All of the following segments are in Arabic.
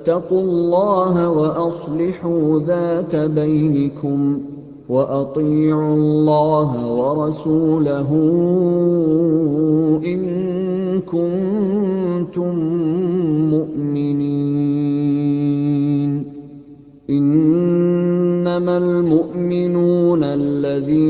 فاتقوا الله وأصلحوا ذات بينكم وأطيعوا الله ورسوله إن كنتم مؤمنين. إنما المؤمنون الذين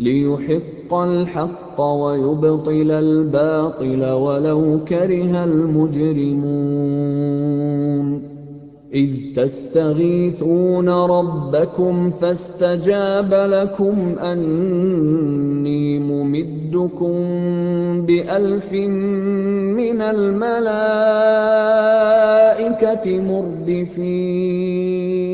لِيُحِقَّ الْحَقَّ وَيُبْطِلَ الْبَاطِلَ وَلَوْ كَرِهَ الْمُجْرِمُونَ. إِذْ تَسْتَغِيثُونَ رَبَّكُمْ فَاسْتَجَابَ لَكُمْ أَنِّي مُمِدُّكُم بِأَلْفٍ مِّنَ الْمَلَائِكَةِ مُرْدِفِينَ.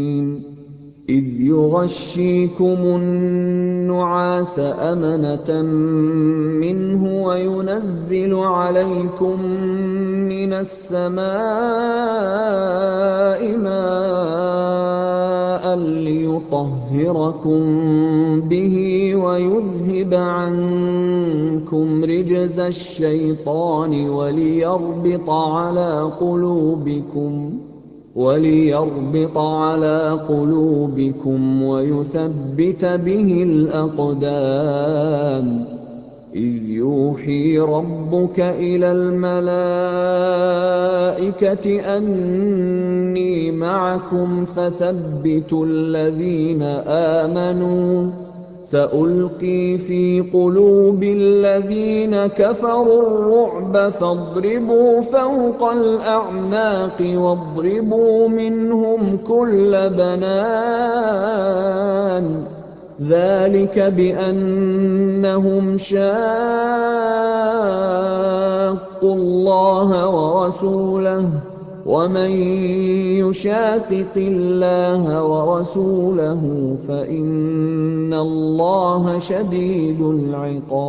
إِذْ يُغَشِّيكُمُ النُّعَاسَ أَمَنَةً مِّنْهُ وَيُنَزِّلُ عَلَيْكُم مِّنَ السَّمَاءِ مَاءً لِّيُطَهِّرَكُم بِهِ وَيُذْهِبَ عَنكُمْ رِجْزَ الشَّيْطَانِ وَلِيَرْبِطَ عَلَىٰ قُلُوبِكُمْ وَيُثَبِّتَ بِهِ الْأَقْدَامَ. إِذْ يُوحِي رَبُّكَ إِلَى الْمَلَائِكَةِ أَنِّي مَعَكُمْ فَثَبِّتُوا الَّذِينَ آمَنُوا ۚ. سَأُلْقِي فِي قُلُوبِ الَّذِينَ كَفَرُوا الرُّعْبَ فَاضْرِبُوا فَوْقَ الْأَعْنَاقِ وَاضْرِبُوا مِنْهُمْ كُلَّ بَنَانٍ ذَٰلِكَ بِأَنَّهُمْ شَاقُّوا اللَّهَ وَرَسُولَهُ ۖ وَمَن يُشَاقِقِ اللَّهَ وَرَسُولَهُ فَإِنَّ اللَّهَ شَدِيدُ الْعِقَابِ.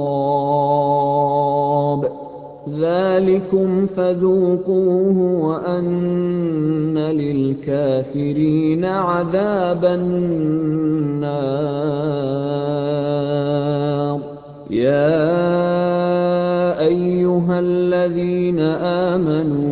ذَٰلِكُمْ فَذُوقُوهُ وَأَنَّ لِلْكَافِرِينَ عَذَابَ النَّارِ. يَا أَيُّهَا الَّذِينَ آمَنُوا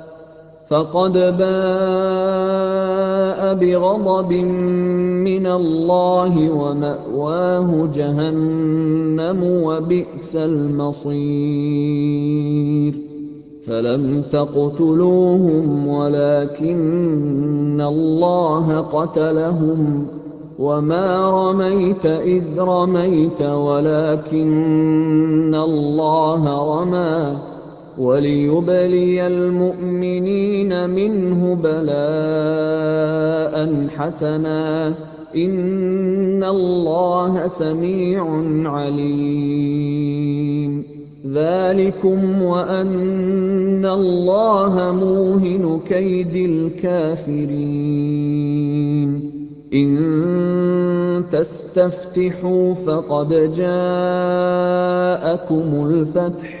فَقَدْ بَاءَ بِغَضَبٍ مِّنَ اللَّهِ وَمَأْوَاهُ جَهَنَّمُ ۖ وَبِئْسَ الْمَصِيرُ. فَلَمْ تَقْتُلُوهُمْ وَلَٰكِنَّ اللَّهَ قَتَلَهُمْ ۚ. وَمَا رَمَيْتَ إِذْ رَمَيْتَ وَلَٰكِنَّ اللَّهَ رَمَىٰ ۚ. وَلِيُبْلِيَ الْمُؤْمِنِينَ مِنْهُ بَلَاءً حَسَنًا ۚ. إِنَّ اللَّهَ سَمِيعٌ عَلِيمٌ. ذَٰلِكُمْ وَأَنَّ اللَّهَ مُوهِنُ كَيْدِ الْكَافِرِينَ. إِن تَسْتَفْتِحُوا فَقَدْ جَاءَكُمُ الْفَتْحُ ۖ.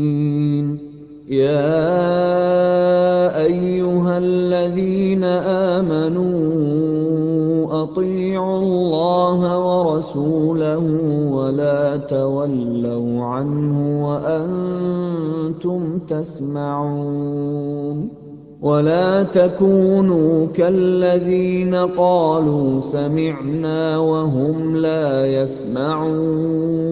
يَا أَيُّهَا الَّذِينَ آمَنُوا أَطِيعُوا اللَّهَ وَرَسُولَهُ وَلَا تَوَلَّوْا عَنْهُ وَأَنتُمْ تَسْمَعُونَ وَلَا تَكُونُوا كَالَّذِينَ قَالُوا سَمِعْنَا وَهُمْ لَا يَسْمَعُونَ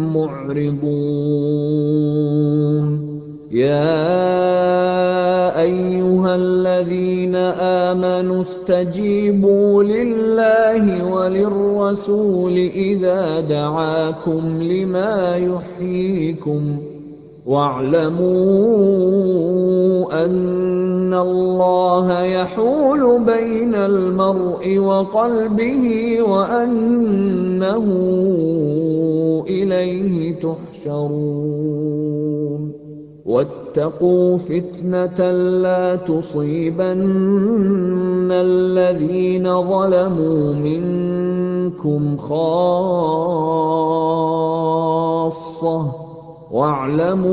مُّعْرِضُونَ يَا أَيُّهَا الَّذِينَ آمَنُوا اسْتَجِيبُوا لِلَّهِ وَلِلرَّسُولِ إِذَا دَعَاكُمْ لِمَا يُحْيِيكُمْ ۖ. وَاعْلَمُوا أَنَّ اللَّهَ يَحُولُ بَيْنَ الْمَرْءِ وَقَلْبِهِ وَأَنَّهُ إِلَيْهِ تُحْشَرُونَ. وَاتَّقُوا فِتْنَةً لَّا تُصِيبَنَّ الَّذِينَ ظَلَمُوا مِنكُمْ خَاصَّةً ۖ. وَاعْلَمُوا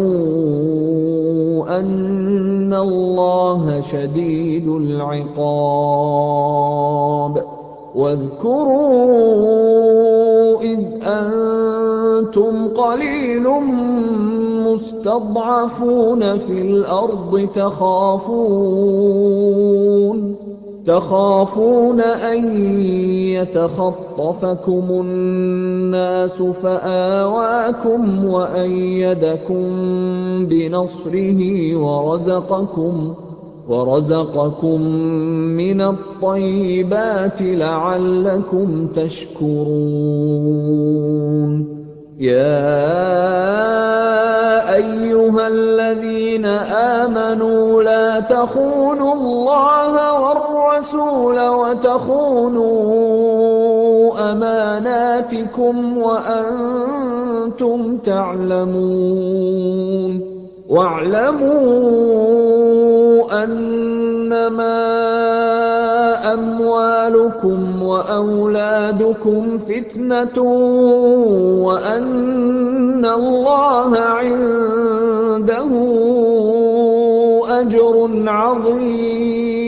أَنَّ اللَّهَ شَدِيدُ الْعِقَابِ. وَاذْكُرُوا إِذْ أَنتُمْ قَلِيلٌ مُّسْتَضْعَفُونَ فِي الْأَرْضِ تَخَافُونَ. أَن يَتَخَطَّفَكُمُ النَّاسُ فَآوَاكُمْ وَأَيَّدَكُم بِنَصْرِهِ وَرَزَقَكُم مِّنَ الطَّيِّبَاتِ لَعَلَّكُمْ تَشْكُرُونَ. يَا أَيُّهَا الَّذِينَ آمَنُوا لَا تَخُونُوا اللَّهَ وَالرَّسُولَ وَتَخُونُوا أَمَانَاتِكُمْ وَأَنتُمْ تَعْلَمُونَ. وَاعْلَمُوا أَنَّمَا أَمْوَالُكُمْ وَأَوْلَادُكُمْ فِتْنَةٌ وَأَنَّ اللَّهَ عِندَهُ أَجْرٌ عَظِيمٌ.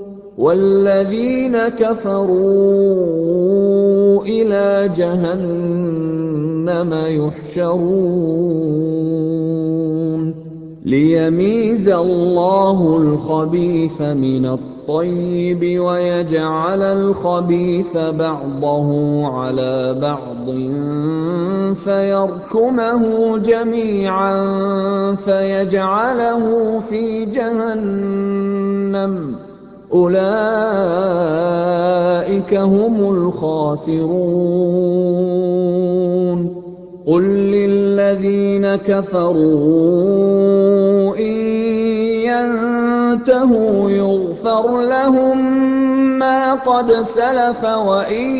وَالَّذِينَ كَفَرُوا إِلَىٰ جَهَنَّمَ يُحْشَرُونَ لِيَمِيزَ اللَّهُ الْخَبِيثَ مِنَ الطَّيِّبِ وَيَجْعَلَ الْخَبِيثَ بَعْضَهُ عَلَىٰ بَعْضٍ فَيَرْكُمَهُ جَمِيعًا فَيَجْعَلَهُ فِي جَهَنَّمَ ۚ أُولَٰئِكَ هُمُ الْخَاسِرُونَ. قُل لِّلَّذِينَ كَفَرُوا إِن يَنتَهُوا يُغْفَرْ لَهُم مَّا قَدْ سَلَفَ وَإِن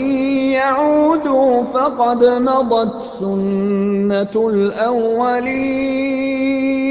يَعُودُوا فَقَدْ مَضَتْ سُنَّتُ الْأَوَّلِينَ.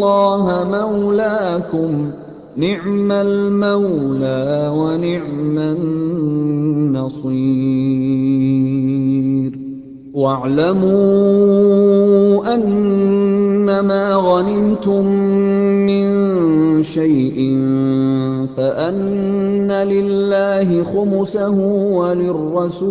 اللَّهَ مَوْلَاكُمْ ۚ نِعْمَ الْمَوْلَىٰ وَنِعْمَ النَّصِيرُ. وَاعْلَمُوا أَنَّمَا غَنِمْتُم مِّن شَيْءٍ فَأَنَّ لِلَّهِ خُمُسَهُ وَلِلرَّسُولِ.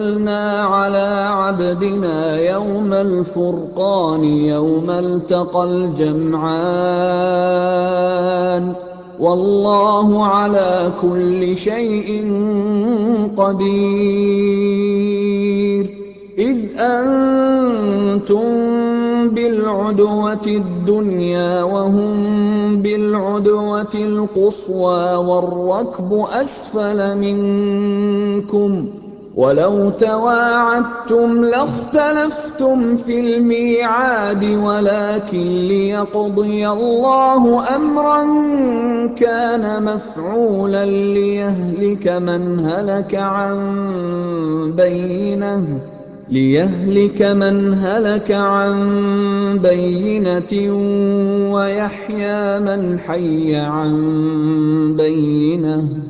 أَنزَلْنَا عَلَىٰ عَبْدِنَا يَوْمَ الْفُرْقَانِ يَوْمَ الْتَقَى الْجَمْعَانِ ۗ وَاللَّهُ عَلَىٰ كُلِّ شَيْءٍ قَدِيرٌ إِذْ أَنتُم بِالْعُدْوَةِ الدُّنْيَا وَهُم بِالْعُدْوَةِ الْقُصْوَىٰ وَالرَّكْبُ أَسْفَلَ مِنكُمْ ۚ وَلَوْ تَوَاعَدتُّمْ لَاخْتَلَفْتُمْ فِي الْمِيعَادِ وَلَٰكِن لِّيَقْضِيَ اللَّهُ أَمْرًا كَانَ مَفْعُولًا لِّيَهْلِكَ مَنْ هَلَكَ عَن بَيِّنَةٍ وَيَحْيَىٰ مَنْ حَيَّ عَن بَيِّنَةٍ ۗ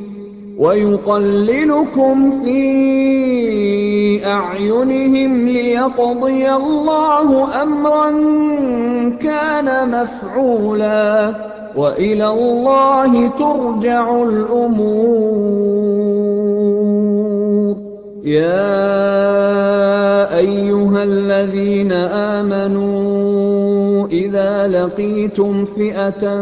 لِيَقْضِيَ اللَّهُ أَمْرًا كَانَ مَفْعُولًا ۗ وَإِلَى اللَّهِ تُرْجَعُ الْأُمُورُ. يَا أَيُّهَا الَّذِينَ آمَنُوا إِذَا لَقِيتُمْ فِئَةً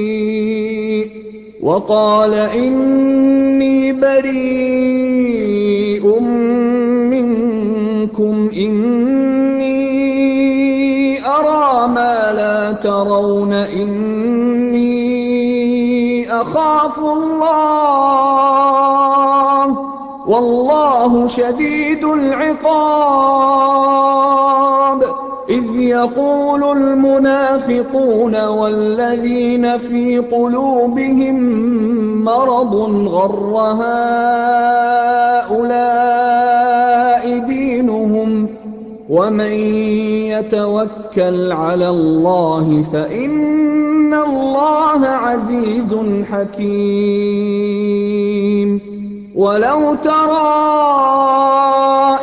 مِّنكُمْ إِنِّي أَرَىٰ مَا لَا تَرَوْنَ إِنِّي أَخَافُ اللَّهَ ۚ وَاللَّهُ شَدِيدُ الْعِقَابِ. يَقُولُ الْمُنَافِقُونَ وَالَّذِينَ فِي قُلُوبِهِم مَّرَضٌ غَرَّ هَٰؤُلَاءِ دِينُهُمْ وَمَن يَتَوَكَّلْ عَلَى اللَّهِ فَإِنَّ اللَّهَ عَزِيزٌ حَكِيمٌ. وَلَوْ تَرَىٰ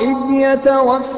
إِذْ يَتَوَفَّى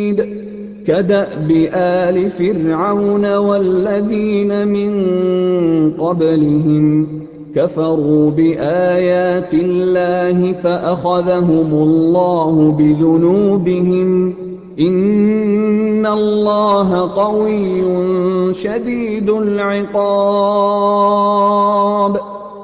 كَدَأْبِ آلِ فِرْعَوْنَ وَالَّذِينَ مِن قَبْلِهِمْ ۚ كَفَرُوا بِآيَاتِ اللَّهِ فَأَخَذَهُمُ اللَّهُ بِذُنُوبِهِمْ ۗ إِنَّ اللَّهَ قَوِيٌّ شَدِيدُ الْعِقَابِ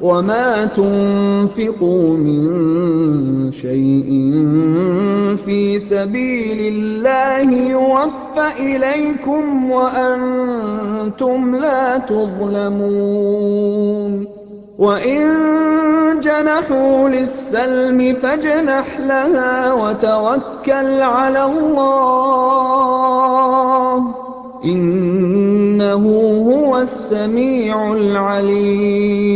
وَمَا تُنفِقُوا مِن شَيْءٍ فِي سَبِيلِ اللَّهِ يُوَفَّ إِلَيْكُمْ وَأَنتُمْ لَا تُظْلَمُونَ وَإِن جَنَحُوا لِلسَّلْمِ فَاجْنَحْ لَهَا وَتَوَكَّلْ عَلَى اللَّهِ ۚ إِنَّهُ هُوَ السَّمِيعُ الْعَلِيمُ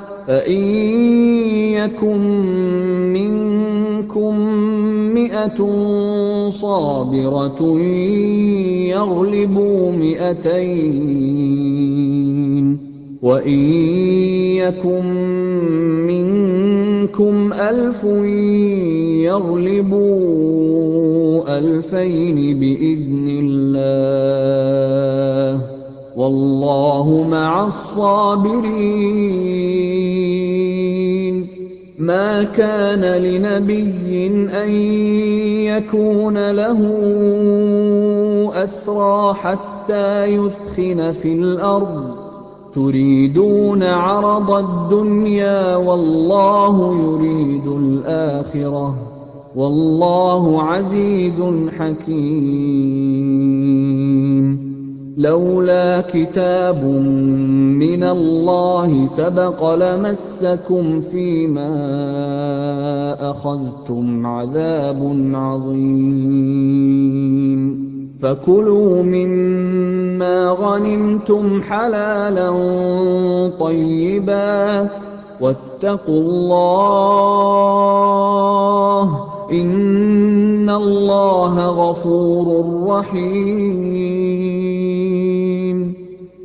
فَإِن يَكُن مِّنكُم مِّائَةٌ صَابِرَةٌ يَغْلِبُوا مِائَتَيْنِ ۚ وَإِن يَكُن مِّنكُمْ أَلْفٌ يَغْلِبُوا أَلْفَيْنِ بِإِذْنِ اللَّهِ ۗ وَاللَّهُ مَعَ الصَّابِرِينَ مَا كَانَ لِنَبِيٍّ أَن يَكُونَ لَهُ أَسْرَىٰ حَتَّىٰ يُثْخِنَ فِي الْأَرْضِ ۚ. تُرِيدُونَ عَرَضَ الدُّنْيَا وَاللَّهُ يُرِيدُ الْآخِرَةَ ۗ. وَاللَّهُ عَزِيزٌ حَكِيمٌ. لَّوْلَا كِتَابٌ مِّنَ اللَّهِ سَبَقَ لَمَسَّكُمْ فِيمَا أَخَذْتُمْ عَذَابٌ عَظِيمٌ. فَكُلُوا مِمَّا غَنِمْتُمْ حَلَالًا طَيِّبًا وَاتَّقُوا اللَّهَ ۚ إِنَّ اللَّهَ غَفُورٌ رَّحِيمٌ.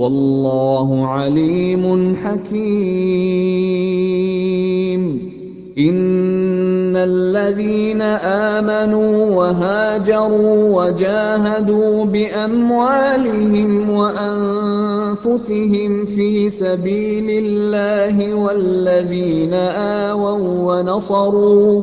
وَاللَّهُ عَلِيمٌ حَكِيمٌ. إِنَّ الَّذِينَ آمَنُوا وَهَاجَرُوا وَجَاهَدُوا بِأَمْوَالِهِمْ وَأَنفُسِهِمْ فِي سَبِيلِ اللَّهِ وَالَّذِينَ آوَوا وَّنَصَرُوا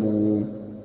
ۚ.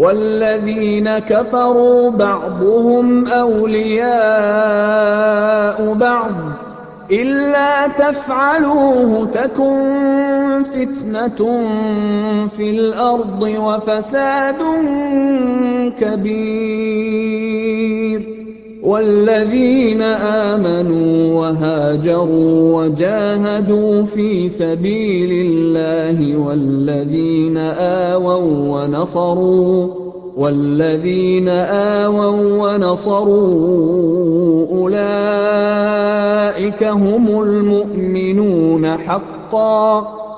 وَالَّذِينَ كَفَرُوا بَعْضُهُمْ أَوْلِيَاءُ بَعْضٍ ۚ إِلَّا تَفْعَلُوهُ تَكُن فِتْنَةٌ فِي الْأَرْضِ وَفَسَادٌ كَبِيرٌ. وَالَّذِينَ آمَنُوا وَهَاجَرُوا وَجَاهَدُوا فِي سَبِيلِ اللَّهِ وَالَّذِينَ آوَوا وَّنَصَرُوا وَالَّذِينَ آوَوا وَّنَصَرُوا أُولَٰئِكَ هُمُ الْمُؤْمِنُونَ حَقًّا ۚ